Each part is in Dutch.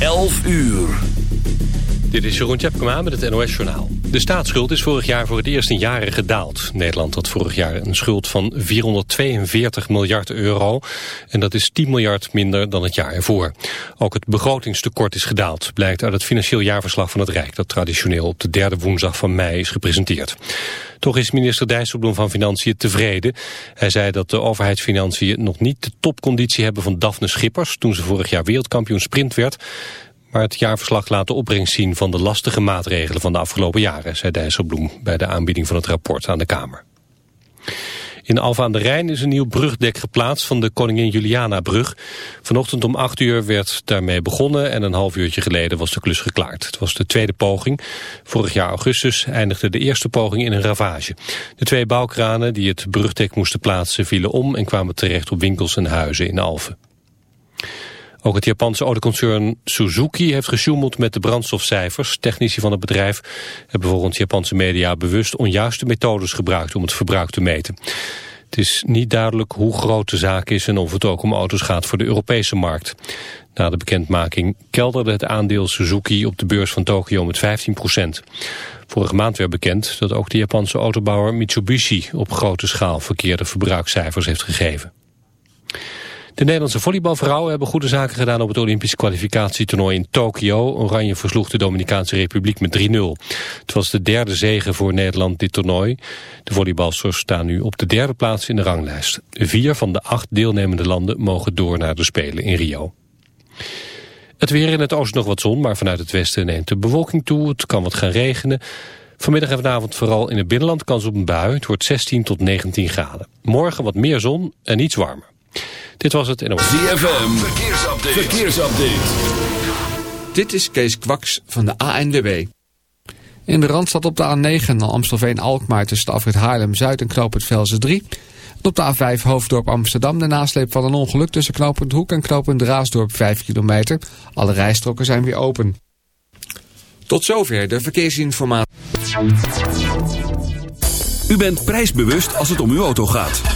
11 uur. Dit is Jeroen Tjepkema met het NOS Journaal. De staatsschuld is vorig jaar voor het eerst in jaren gedaald. Nederland had vorig jaar een schuld van 442 miljard euro. En dat is 10 miljard minder dan het jaar ervoor. Ook het begrotingstekort is gedaald. Blijkt uit het financieel jaarverslag van het Rijk... dat traditioneel op de derde woensdag van mei is gepresenteerd. Toch is minister Dijsselbloem van Financiën tevreden. Hij zei dat de overheidsfinanciën nog niet de topconditie hebben van Daphne Schippers... toen ze vorig jaar wereldkampioen sprint werd maar het jaarverslag laat de opbrengst zien van de lastige maatregelen van de afgelopen jaren, zei Dijsselbloem bij de aanbieding van het rapport aan de Kamer. In Alfa aan de Rijn is een nieuw brugdek geplaatst van de Koningin Juliana-brug. Vanochtend om 8 uur werd daarmee begonnen en een half uurtje geleden was de klus geklaard. Het was de tweede poging. Vorig jaar augustus eindigde de eerste poging in een ravage. De twee bouwkranen die het brugdek moesten plaatsen vielen om en kwamen terecht op winkels en huizen in Alphen. Ook het Japanse autoconcern Suzuki heeft gesjoemeld met de brandstofcijfers. Technici van het bedrijf hebben volgens Japanse media bewust onjuiste methodes gebruikt om het verbruik te meten. Het is niet duidelijk hoe groot de zaak is en of het ook om auto's gaat voor de Europese markt. Na de bekendmaking kelderde het aandeel Suzuki op de beurs van Tokio met 15 procent. Vorige maand werd bekend dat ook de Japanse autobouwer Mitsubishi op grote schaal verkeerde verbruikscijfers heeft gegeven. De Nederlandse volleybalvrouwen hebben goede zaken gedaan op het Olympisch kwalificatietoernooi in Tokio. Oranje versloeg de Dominicaanse Republiek met 3-0. Het was de derde zege voor Nederland dit toernooi. De volleybalsters staan nu op de derde plaats in de ranglijst. Vier van de acht deelnemende landen mogen door naar de Spelen in Rio. Het weer in het oosten nog wat zon, maar vanuit het westen neemt de bewolking toe. Het kan wat gaan regenen. Vanmiddag en vanavond vooral in het binnenland kans op een bui. Het wordt 16 tot 19 graden. Morgen wat meer zon en iets warmer. Dit was het NOS. ZFM, verkeersupdate. verkeersupdate. Dit is Kees Kwaks van de ANWB. In de Randstad op de A9 naar Amstelveen-Alkmaar tussen de afrit Haarlem-Zuid en knooppunt Velzen 3. En op de A5 Hoofddorp Amsterdam de nasleep van een ongeluk tussen knooppunt Hoek en knooppunt Raasdorp 5 kilometer. Alle rijstroken zijn weer open. Tot zover de verkeersinformatie. U bent prijsbewust als het om uw auto gaat.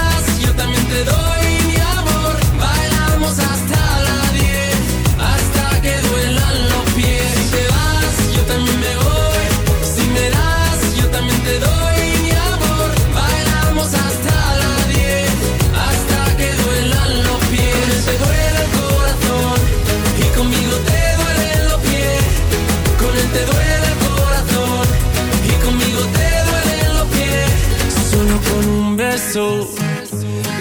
te doy.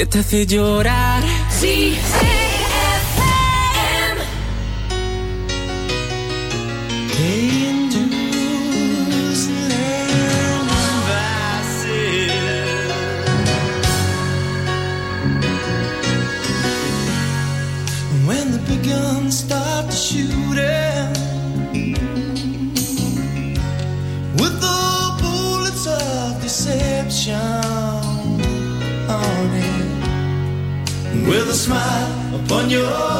Que te hace llorar. on your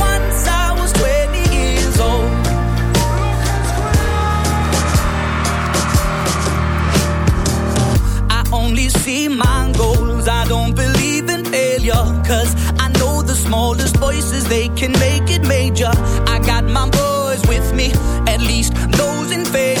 Cause I know the smallest voices, they can make it major. I got my boys with me, at least those in favor.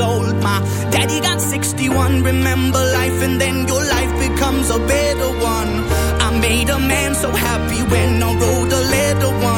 old. My daddy got 61. Remember life, and then your life becomes a better one. I made a man so happy when I wrote a letter once.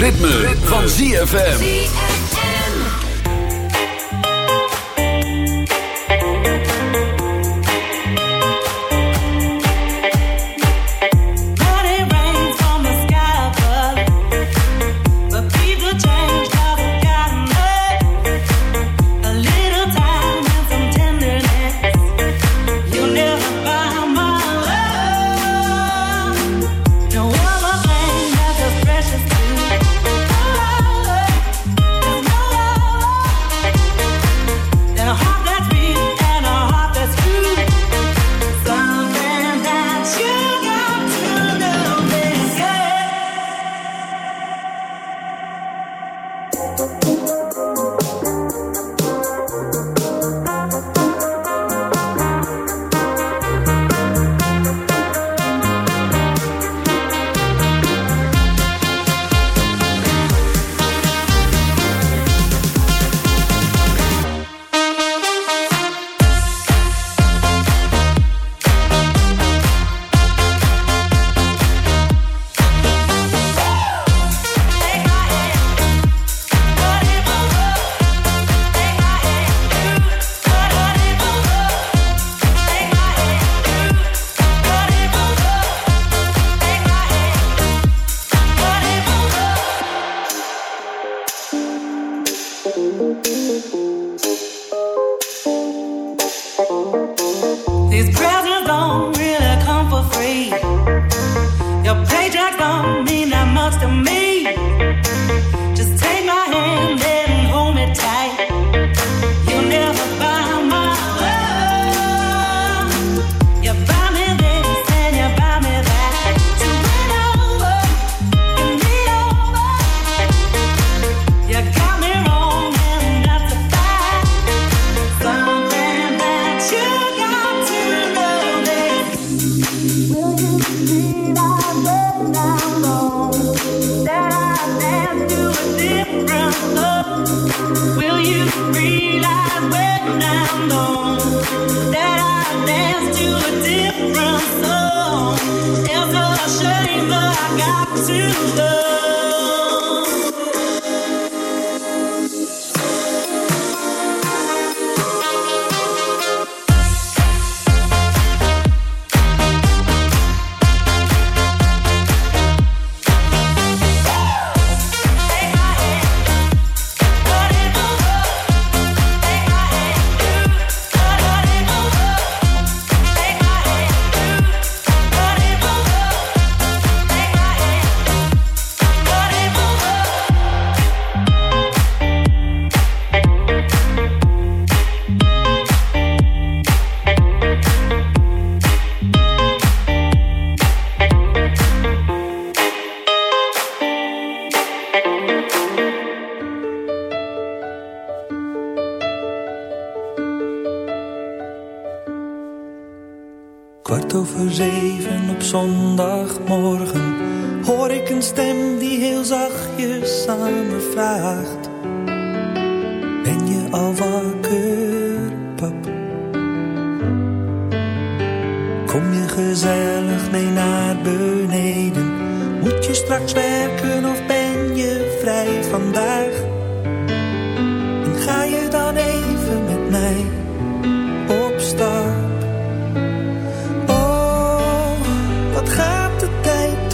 ritme, van ZFM.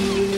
you.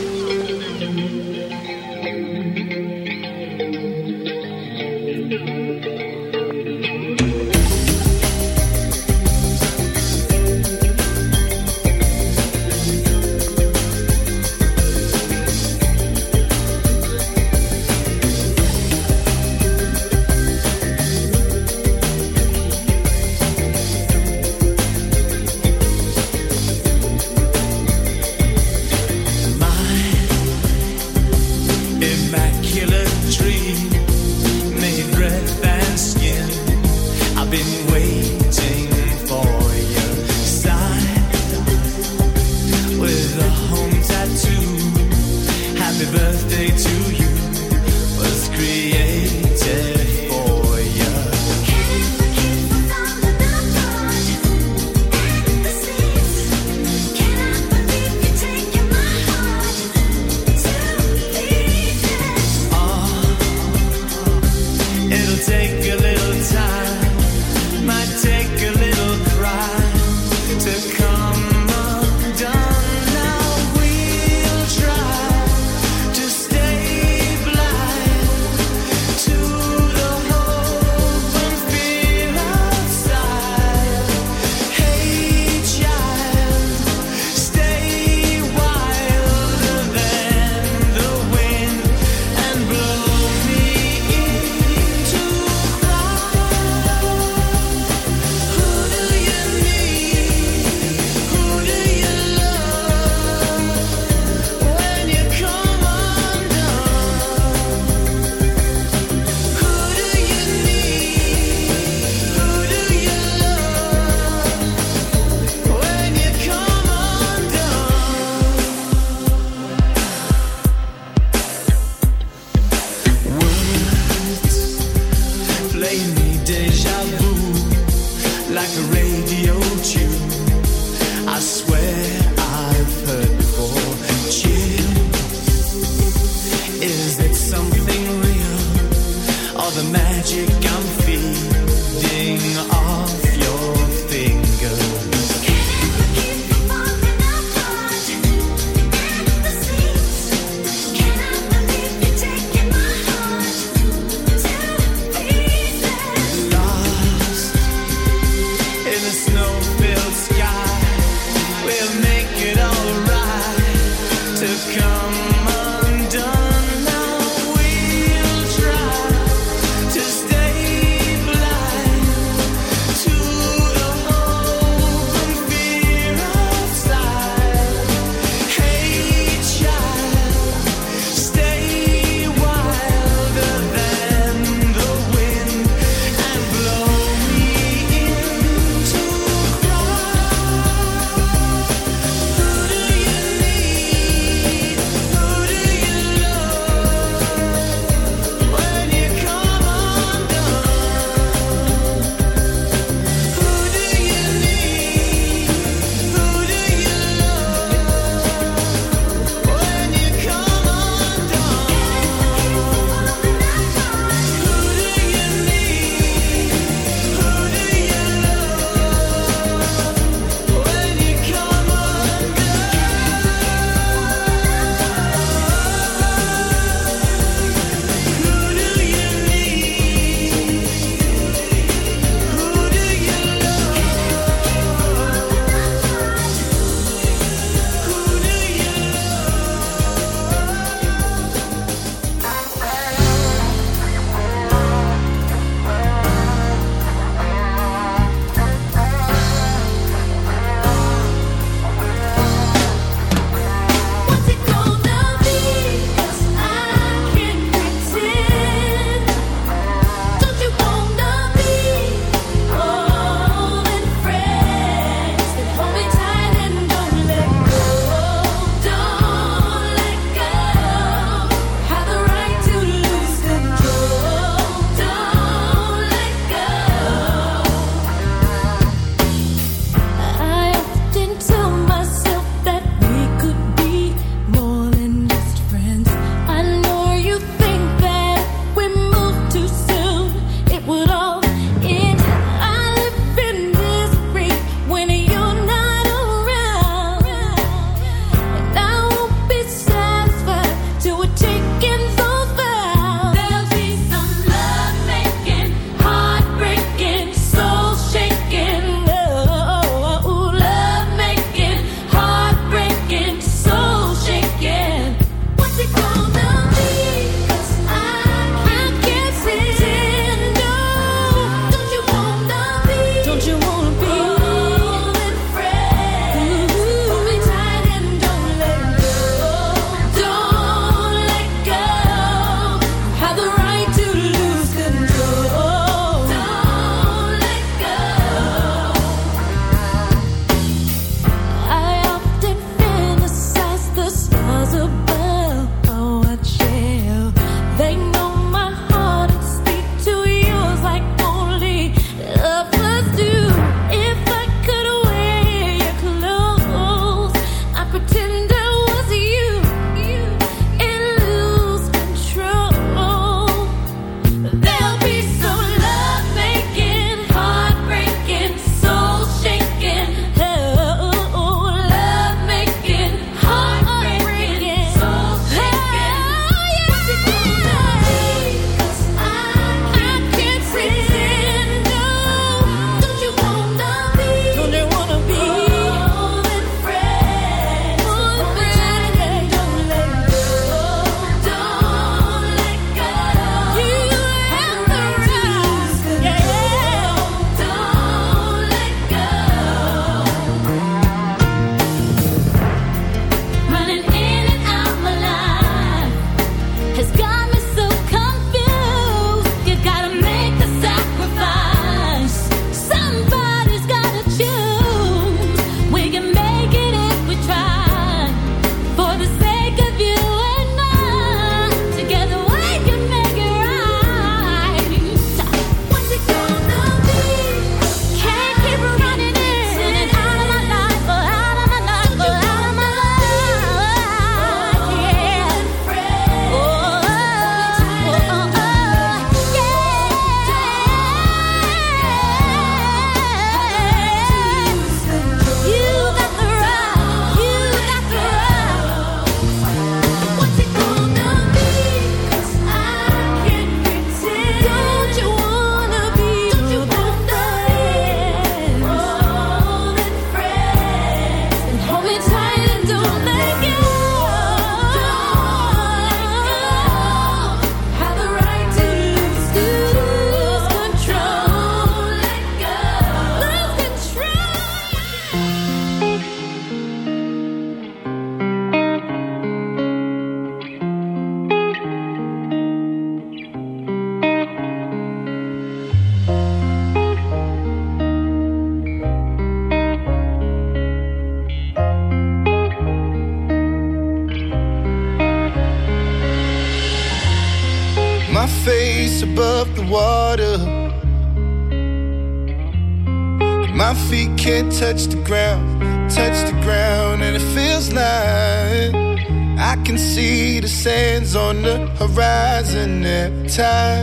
time.